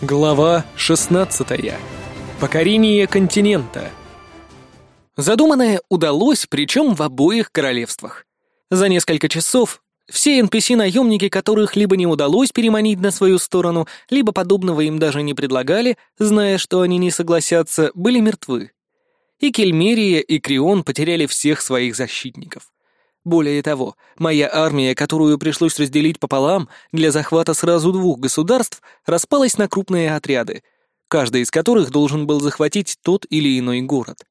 Глава 16. Покорение континента. Задуманное удалось, причем в обоих королевствах. За несколько часов все NPC-наемники, которых либо не удалось переманить на свою сторону, либо подобного им даже не предлагали, зная, что они не согласятся, были мертвы. И Кельмерия, и Крион потеряли всех своих защитников. Более того, моя армия, которую пришлось разделить пополам для захвата сразу двух государств, распалась на крупные отряды, каждый из которых должен был захватить тот или иной город.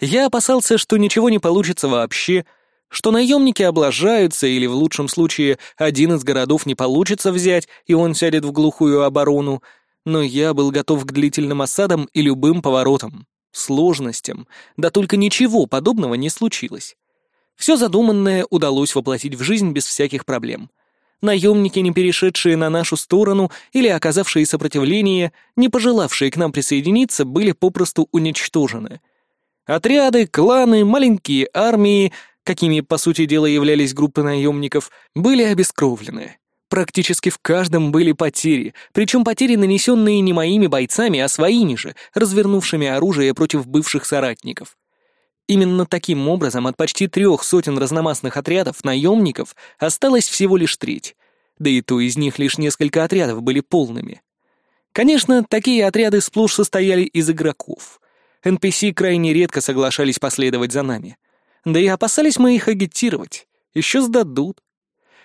Я опасался, что ничего не получится вообще, что наемники облажаются или в лучшем случае один из городов не получится взять, и он сядет в глухую оборону, но я был готов к длительным осадам и любым поворотам, сложностям, да только ничего подобного не случилось. Все задуманное удалось воплотить в жизнь без всяких проблем. Наемники, не перешедшие на нашу сторону или оказавшие сопротивление, не пожелавшие к нам присоединиться, были попросту уничтожены. Отряды, кланы, маленькие армии, какими, по сути дела, являлись группы наемников, были обескровлены. Практически в каждом были потери, причем потери, нанесенные не моими бойцами, а своими же, развернувшими оружие против бывших соратников. Именно таким образом от почти трех сотен разномастных отрядов наемников осталось всего лишь треть, да и то из них лишь несколько отрядов были полными. Конечно, такие отряды сплошь состояли из игроков. NPC крайне редко соглашались последовать за нами. Да и опасались мы их агитировать. Еще сдадут.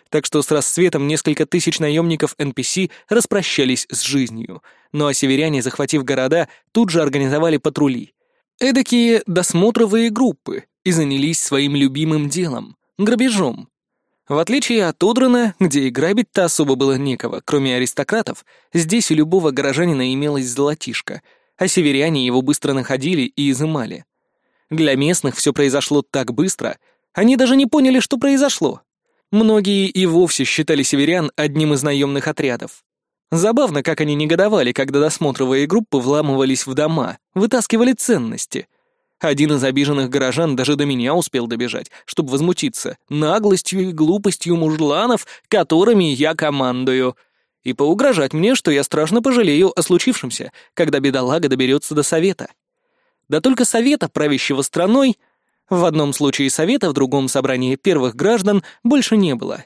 Так что с рассветом несколько тысяч наемников NPC распрощались с жизнью, ну а северяне, захватив города, тут же организовали патрули — Эдакие досмотровые группы и занялись своим любимым делом — грабежом. В отличие от Одрана, где и грабить-то особо было некого, кроме аристократов, здесь у любого горожанина имелось золотишко, а северяне его быстро находили и изымали. Для местных все произошло так быстро, они даже не поняли, что произошло. Многие и вовсе считали северян одним из наемных отрядов. Забавно, как они негодовали, когда досмотровые группы вламывались в дома, вытаскивали ценности. Один из обиженных горожан даже до меня успел добежать, чтобы возмутиться наглостью и глупостью мужланов, которыми я командую, и поугрожать мне, что я страшно пожалею о случившемся, когда бедолага доберется до совета. Да только совета, правящего страной, в одном случае совета, в другом собрании первых граждан, больше не было.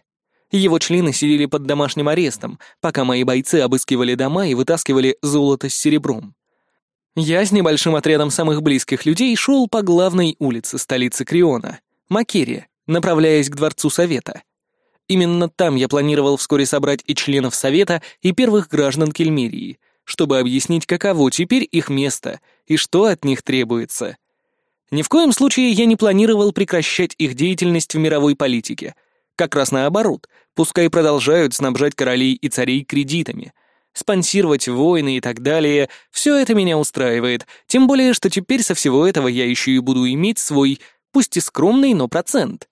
Его члены сидели под домашним арестом, пока мои бойцы обыскивали дома и вытаскивали золото с серебром. Я с небольшим отрядом самых близких людей шел по главной улице столицы Криона, Макерия, направляясь к Дворцу Совета. Именно там я планировал вскоре собрать и членов Совета, и первых граждан Кельмерии, чтобы объяснить, каково теперь их место и что от них требуется. Ни в коем случае я не планировал прекращать их деятельность в мировой политике — как раз наоборот, пускай продолжают снабжать королей и царей кредитами. Спонсировать войны и так далее — все это меня устраивает, тем более, что теперь со всего этого я еще и буду иметь свой, пусть и скромный, но процент.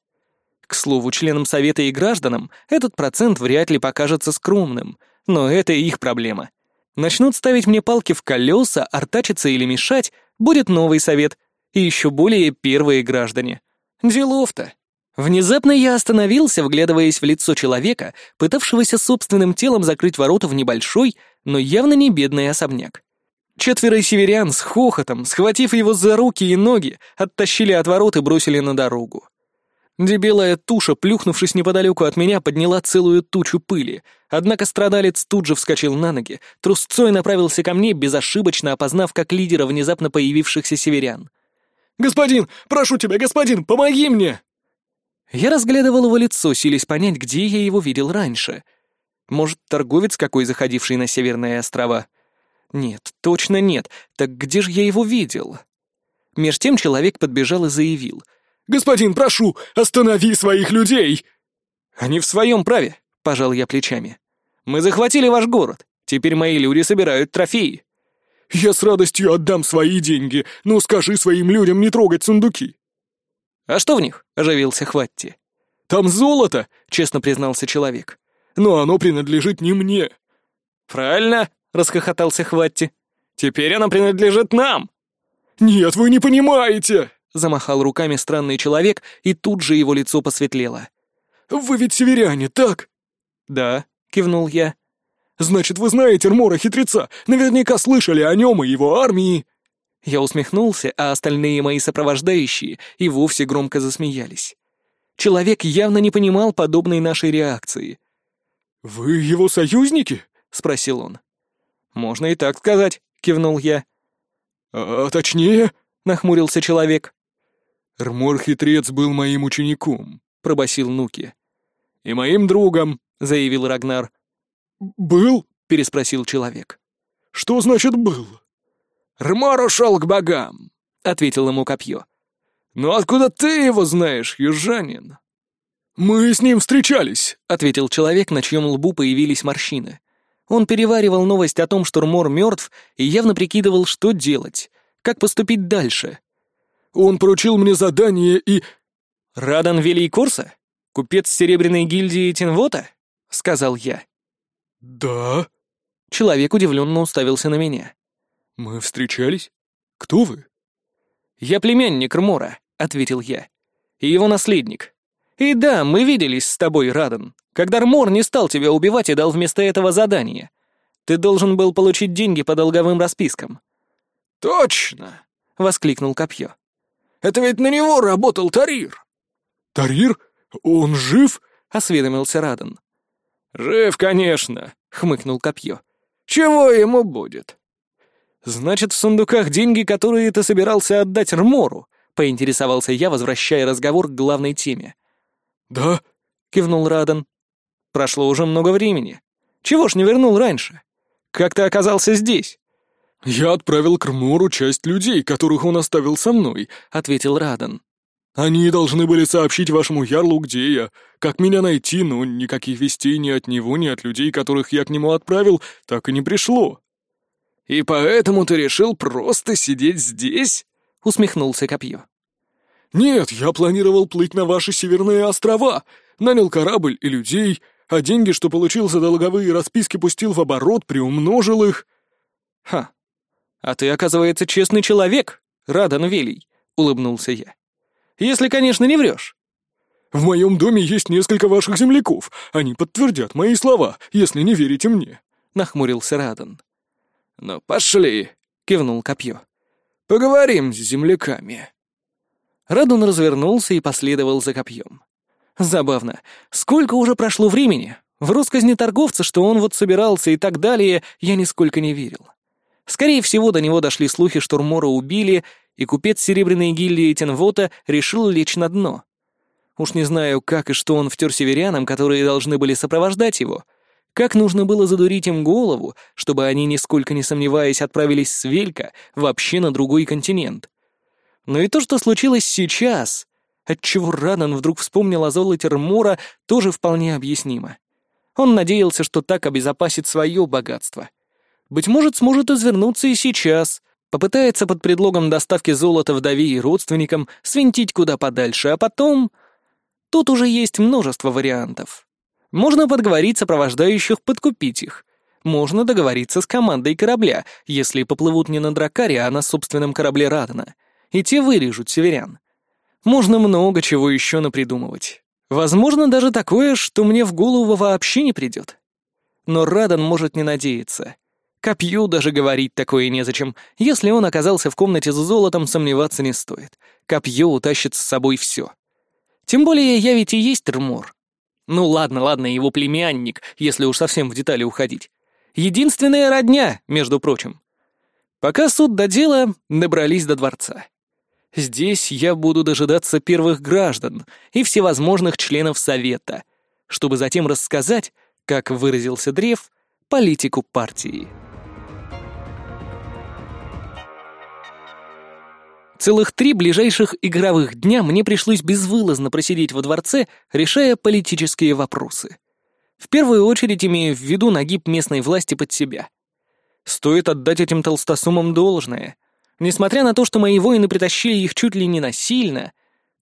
К слову, членам Совета и гражданам этот процент вряд ли покажется скромным, но это их проблема. Начнут ставить мне палки в колеса, артачиться или мешать, будет новый совет, и еще более первые граждане. Делов-то. Внезапно я остановился, вглядываясь в лицо человека, пытавшегося собственным телом закрыть ворота в небольшой, но явно не бедный особняк. Четверо северян с хохотом, схватив его за руки и ноги, оттащили от ворот и бросили на дорогу. Дебелая туша, плюхнувшись неподалеку от меня, подняла целую тучу пыли, однако страдалец тут же вскочил на ноги, трусцой направился ко мне, безошибочно опознав как лидера внезапно появившихся северян. «Господин, прошу тебя, господин, помоги мне!» Я разглядывал его лицо, силясь понять, где я его видел раньше. Может, торговец какой, заходивший на Северные острова? Нет, точно нет. Так где же я его видел? Меж тем человек подбежал и заявил. «Господин, прошу, останови своих людей!» «Они в своем праве», — пожал я плечами. «Мы захватили ваш город. Теперь мои люди собирают трофеи». «Я с радостью отдам свои деньги, но скажи своим людям не трогать сундуки. «А что в них?» — оживился Хватти. «Там золото!» — честно признался человек. «Но оно принадлежит не мне». «Правильно!» — расхохотался Хватти. «Теперь оно принадлежит нам!» «Нет, вы не понимаете!» — замахал руками странный человек, и тут же его лицо посветлело. «Вы ведь северяне, так?» «Да», — кивнул я. «Значит, вы знаете Рмора-хитреца, наверняка слышали о нем и его армии». Я усмехнулся, а остальные мои сопровождающие и вовсе громко засмеялись. Человек явно не понимал подобной нашей реакции. «Вы его союзники?» — спросил он. «Можно и так сказать», — кивнул я. «А, а точнее?» — нахмурился человек. «Рмор-хитрец был моим учеником», — пробасил Нуки. «И моим другом», — заявил Рагнар. «Был?» — переспросил человек. «Что значит «был»?» Рмор ушел к богам», — ответил ему копье. «Но откуда ты его знаешь, южанин?» «Мы с ним встречались», — ответил человек, на чьем лбу появились морщины. Он переваривал новость о том, что Рмор мертв, и явно прикидывал, что делать, как поступить дальше. «Он поручил мне задание и...» «Радан Велий Курса? Купец Серебряной гильдии Тинвота?» — сказал я. «Да?» Человек удивленно уставился на меня. «Мы встречались? Кто вы?» «Я племянник Рмора», — ответил я. «И его наследник. И да, мы виделись с тобой, Радан, когда Рмор не стал тебя убивать и дал вместо этого задание. Ты должен был получить деньги по долговым распискам». «Точно!» — воскликнул Копье. «Это ведь на него работал Тарир!» «Тарир? Он жив?» — осведомился Радан. «Жив, конечно!» — хмыкнул Копье. «Чего ему будет?» «Значит, в сундуках деньги, которые ты собирался отдать Рмору?» — поинтересовался я, возвращая разговор к главной теме. «Да?» — кивнул Радан. «Прошло уже много времени. Чего ж не вернул раньше? Как ты оказался здесь?» «Я отправил к Рмору часть людей, которых он оставил со мной», — ответил Радан. «Они должны были сообщить вашему ярлу, где я, как меня найти, но никаких вестей ни от него, ни от людей, которых я к нему отправил, так и не пришло». «И поэтому ты решил просто сидеть здесь?» — усмехнулся Копье. «Нет, я планировал плыть на ваши северные острова, нанял корабль и людей, а деньги, что получил за долговые расписки, пустил в оборот, приумножил их». «Ха, а ты, оказывается, честный человек, Радан Велий», — улыбнулся я. «Если, конечно, не врешь». «В моем доме есть несколько ваших земляков. Они подтвердят мои слова, если не верите мне», — нахмурился Радан. «Ну, пошли!» — кивнул копье. «Поговорим с земляками!» Радун развернулся и последовал за копьем. Забавно, сколько уже прошло времени? В россказни торговца, что он вот собирался и так далее, я нисколько не верил. Скорее всего, до него дошли слухи, что Рмора убили, и купец Серебряной гильдии Тенвота решил лечь на дно. Уж не знаю, как и что он втер северянам, которые должны были сопровождать его — как нужно было задурить им голову, чтобы они, нисколько не сомневаясь, отправились с Велька вообще на другой континент? Но и то, что случилось сейчас, отчего Ранан вдруг вспомнил о золоте Рмора, тоже вполне объяснимо. Он надеялся, что так обезопасит свое богатство. Быть может, сможет извернуться и сейчас, попытается под предлогом доставки золота вдове и родственникам свинтить куда подальше, а потом... Тут уже есть множество вариантов. Можно подговорить сопровождающих подкупить их. Можно договориться с командой корабля, если поплывут не на Дракаре, а на собственном корабле Радана. И те вырежут северян. Можно много чего еще напридумывать. Возможно, даже такое, что мне в голову вообще не придет. Но Радан может не надеяться. Копью даже говорить такое незачем. Если он оказался в комнате с золотом, сомневаться не стоит. Копье утащит с собой все. Тем более я ведь и есть Рмор. Ну ладно, ладно, его племянник, если уж совсем в детали уходить. Единственная родня, между прочим. Пока суд до дела, добрались до дворца. Здесь я буду дожидаться первых граждан и всевозможных членов совета, чтобы затем рассказать, как выразился Древ, политику партии. Целых три ближайших игровых дня мне пришлось безвылазно просидеть во дворце, решая политические вопросы. В первую очередь имея в виду нагиб местной власти под себя. Стоит отдать этим толстосумам должное. Несмотря на то, что мои воины притащили их чуть ли не насильно,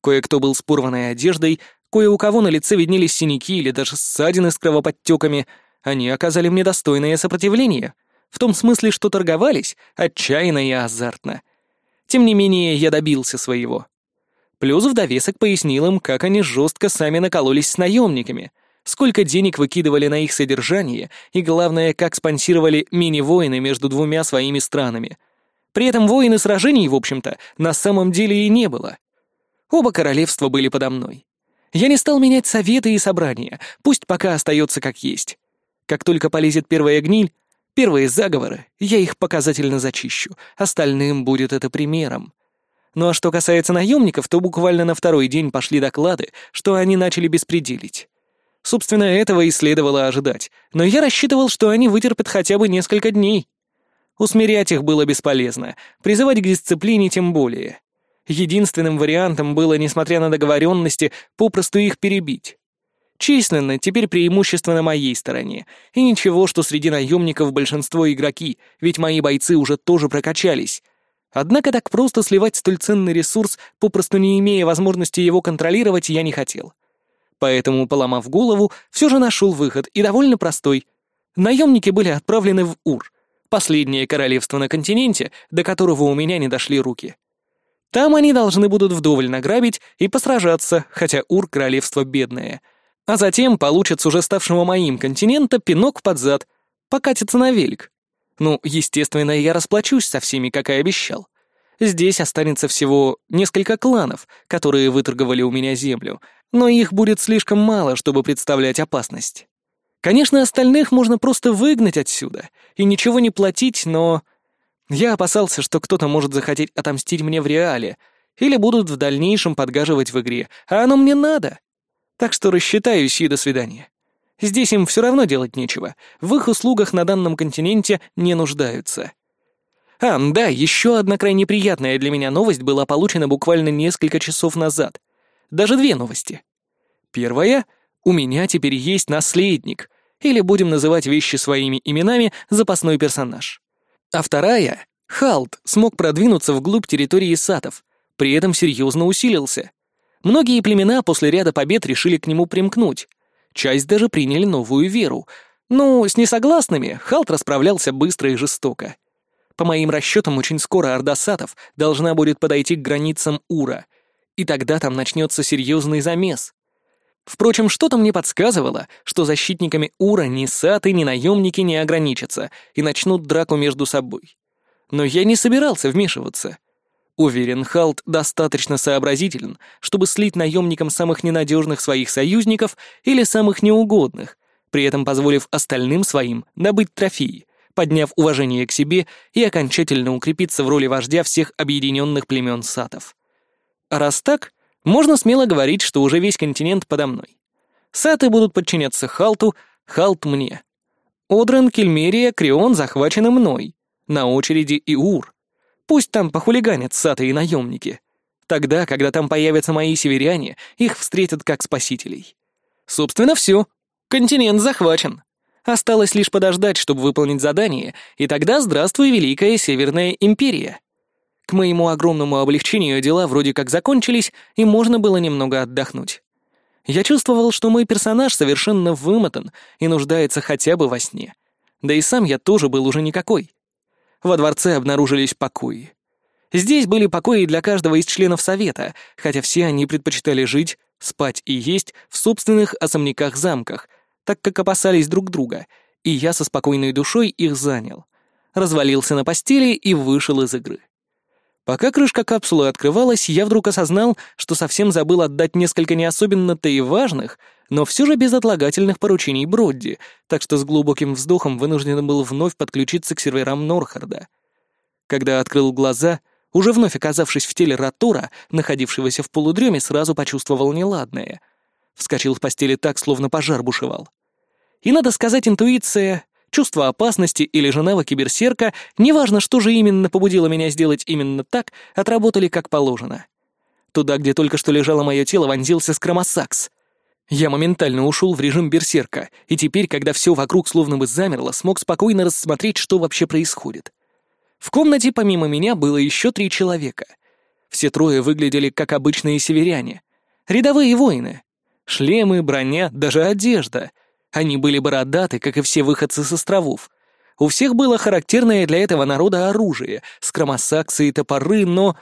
кое-кто был с порванной одеждой, кое у кого на лице виднелись синяки или даже ссадины с кровоподтеками, они оказали мне достойное сопротивление, в том смысле, что торговались отчаянно и азартно — тем не менее, я добился своего. Плюс в довесок пояснил им, как они жестко сами накололись с наемниками, сколько денег выкидывали на их содержание и, главное, как спонсировали мини-войны между двумя своими странами. При этом войны сражений, в общем-то, на самом деле и не было. Оба королевства были подо мной. Я не стал менять советы и собрания, пусть пока остается как есть. Как только полезет первая гниль, Первые заговоры, я их показательно зачищу, остальным будет это примером. Ну а что касается наемников, то буквально на второй день пошли доклады, что они начали беспределить. Собственно, этого и следовало ожидать, но я рассчитывал, что они вытерпят хотя бы несколько дней. Усмирять их было бесполезно, призывать к дисциплине тем более. Единственным вариантом было, несмотря на договоренности, попросту их перебить. Численно теперь преимущество на моей стороне, и ничего, что среди наемников большинство игроки, ведь мои бойцы уже тоже прокачались. Однако так просто сливать столь ценный ресурс, попросту не имея возможности его контролировать, я не хотел. Поэтому, поломав голову, все же нашел выход, и довольно простой. Наемники были отправлены в Ур, последнее королевство на континенте, до которого у меня не дошли руки. Там они должны будут вдоволь награбить и посражаться, хотя Ур — королевство бедное — а затем получит с уже ставшего моим континента пинок под зад, покатится на велик. Ну, естественно, я расплачусь со всеми, как и обещал. Здесь останется всего несколько кланов, которые выторговали у меня землю, но их будет слишком мало, чтобы представлять опасность. Конечно, остальных можно просто выгнать отсюда и ничего не платить, но... Я опасался, что кто-то может захотеть отомстить мне в реале, или будут в дальнейшем подгаживать в игре, а оно мне надо. Так что рассчитаюсь и до свидания. Здесь им все равно делать нечего. В их услугах на данном континенте не нуждаются. А, да, еще одна крайне приятная для меня новость была получена буквально несколько часов назад. Даже две новости. Первая — у меня теперь есть наследник, или будем называть вещи своими именами, запасной персонаж. А вторая — Халт смог продвинуться вглубь территории сатов, при этом серьезно усилился — Многие племена после ряда побед решили к нему примкнуть. Часть даже приняли новую веру. Ну, с несогласными Халт расправлялся быстро и жестоко. По моим расчетам, очень скоро Орда должна будет подойти к границам Ура. И тогда там начнется серьезный замес. Впрочем, что-то мне подсказывало, что защитниками Ура ни Саты, ни наемники не ограничатся и начнут драку между собой. Но я не собирался вмешиваться — Уверен, Халт достаточно сообразителен, чтобы слить наемникам самых ненадежных своих союзников или самых неугодных, при этом позволив остальным своим добыть трофеи, подняв уважение к себе и окончательно укрепиться в роли вождя всех объединенных племен сатов. А раз так, можно смело говорить, что уже весь континент подо мной. Саты будут подчиняться Халту, Халт мне. Одрен, Кельмерия, Крион захвачены мной. На очереди Иур. Пусть там похулиганят сатые наемники. Тогда, когда там появятся мои северяне, их встретят как спасителей. Собственно, все. Континент захвачен. Осталось лишь подождать, чтобы выполнить задание, и тогда здравствуй, Великая Северная Империя. К моему огромному облегчению дела вроде как закончились, и можно было немного отдохнуть. Я чувствовал, что мой персонаж совершенно вымотан и нуждается хотя бы во сне. Да и сам я тоже был уже никакой во дворце обнаружились покои. Здесь были покои для каждого из членов совета, хотя все они предпочитали жить, спать и есть в собственных особняках-замках, так как опасались друг друга, и я со спокойной душой их занял. Развалился на постели и вышел из игры. Пока крышка капсулы открывалась, я вдруг осознал, что совсем забыл отдать несколько не особенно-то и важных, но все же без отлагательных поручений Бродди, так что с глубоким вздохом вынужден был вновь подключиться к серверам Норхарда. Когда открыл глаза, уже вновь оказавшись в теле Ратура, находившегося в полудреме, сразу почувствовал неладное. Вскочил в постели так, словно пожар бушевал. И, надо сказать, интуиция, чувство опасности или же навык киберсерка, неважно, что же именно побудило меня сделать именно так, отработали как положено. Туда, где только что лежало мое тело, вонзился скромосакс, я моментально ушел в режим берсерка, и теперь, когда все вокруг словно бы замерло, смог спокойно рассмотреть, что вообще происходит. В комнате помимо меня было еще три человека. Все трое выглядели как обычные северяне. Рядовые воины. Шлемы, броня, даже одежда. Они были бородаты, как и все выходцы с островов. У всех было характерное для этого народа оружие, скромосаксы и топоры, но...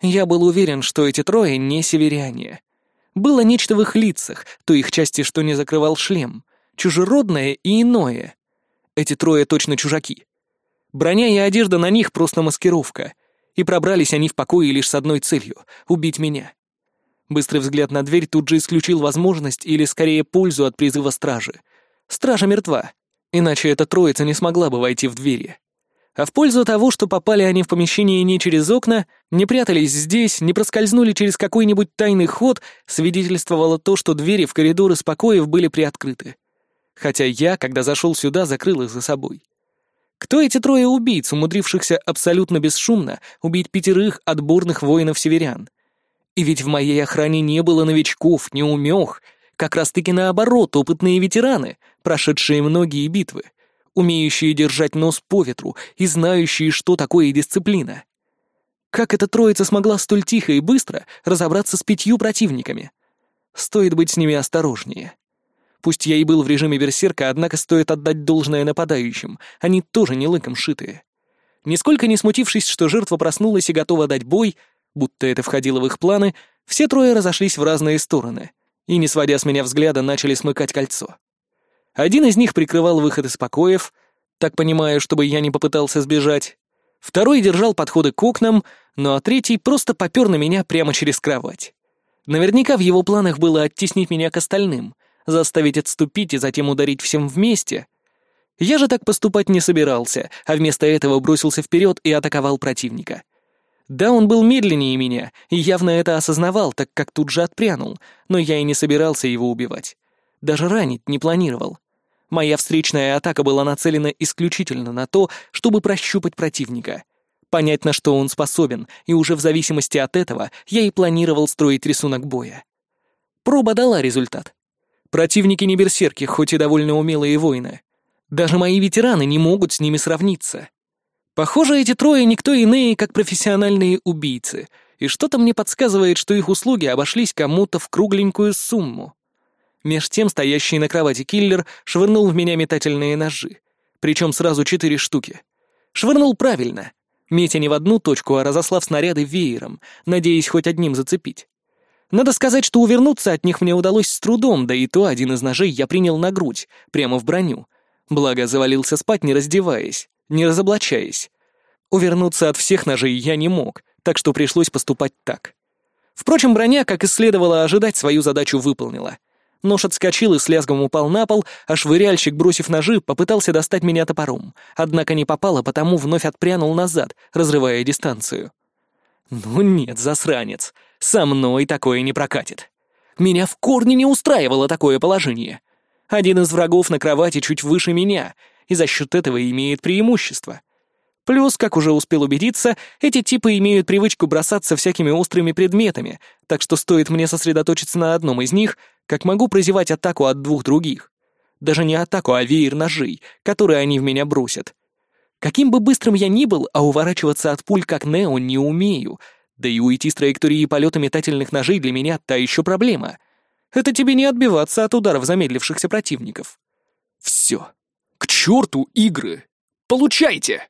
Я был уверен, что эти трое не северяне. Было нечто в их лицах, то их части, что не закрывал шлем. Чужеродное и иное. Эти трое точно чужаки. Броня и одежда на них просто маскировка. И пробрались они в покое лишь с одной целью — убить меня. Быстрый взгляд на дверь тут же исключил возможность или, скорее, пользу от призыва стражи. Стража мертва, иначе эта троица не смогла бы войти в двери а в пользу того, что попали они в помещение не через окна, не прятались здесь, не проскользнули через какой-нибудь тайный ход, свидетельствовало то, что двери в коридоры спокоев были приоткрыты. Хотя я, когда зашел сюда, закрыл их за собой. Кто эти трое убийц, умудрившихся абсолютно бесшумно убить пятерых отборных воинов-северян? И ведь в моей охране не было новичков, не умех, как раз-таки наоборот, опытные ветераны, прошедшие многие битвы — умеющие держать нос по ветру и знающие, что такое дисциплина. Как эта троица смогла столь тихо и быстро разобраться с пятью противниками? Стоит быть с ними осторожнее. Пусть я и был в режиме берсерка, однако стоит отдать должное нападающим, они тоже не лыком шитые. Нисколько не смутившись, что жертва проснулась и готова дать бой, будто это входило в их планы, все трое разошлись в разные стороны и, не сводя с меня взгляда, начали смыкать кольцо. Один из них прикрывал выход из покоев, так понимаю, чтобы я не попытался сбежать. Второй держал подходы к окнам, ну а третий просто попер на меня прямо через кровать. Наверняка в его планах было оттеснить меня к остальным, заставить отступить и затем ударить всем вместе. Я же так поступать не собирался, а вместо этого бросился вперед и атаковал противника. Да, он был медленнее меня, и явно это осознавал, так как тут же отпрянул, но я и не собирался его убивать. Даже ранить не планировал. Моя встречная атака была нацелена исключительно на то, чтобы прощупать противника, понять, на что он способен, и уже в зависимости от этого я и планировал строить рисунок боя. Проба дала результат. Противники не берсерки, хоть и довольно умелые воины. Даже мои ветераны не могут с ними сравниться. Похоже, эти трое никто иные, как профессиональные убийцы, и что-то мне подсказывает, что их услуги обошлись кому-то в кругленькую сумму. Меж тем стоящий на кровати киллер швырнул в меня метательные ножи. Причем сразу четыре штуки. Швырнул правильно, метя не в одну точку, а разослав снаряды веером, надеясь хоть одним зацепить. Надо сказать, что увернуться от них мне удалось с трудом, да и то один из ножей я принял на грудь, прямо в броню. Благо, завалился спать, не раздеваясь, не разоблачаясь. Увернуться от всех ножей я не мог, так что пришлось поступать так. Впрочем, броня, как и следовало ожидать, свою задачу выполнила. Нож отскочил и с лязгом упал на пол, а швыряльщик, бросив ножи, попытался достать меня топором, однако не попало, потому вновь отпрянул назад, разрывая дистанцию. «Ну нет, засранец, со мной такое не прокатит. Меня в корне не устраивало такое положение. Один из врагов на кровати чуть выше меня, и за счет этого имеет преимущество. Плюс, как уже успел убедиться, эти типы имеют привычку бросаться всякими острыми предметами, так что стоит мне сосредоточиться на одном из них — как могу прозевать атаку от двух других. Даже не атаку, а веер ножей, которые они в меня бросят. Каким бы быстрым я ни был, а уворачиваться от пуль как Нео не умею, да и уйти с траектории полета метательных ножей для меня та еще проблема. Это тебе не отбиваться от ударов замедлившихся противников. Все. К черту игры! Получайте!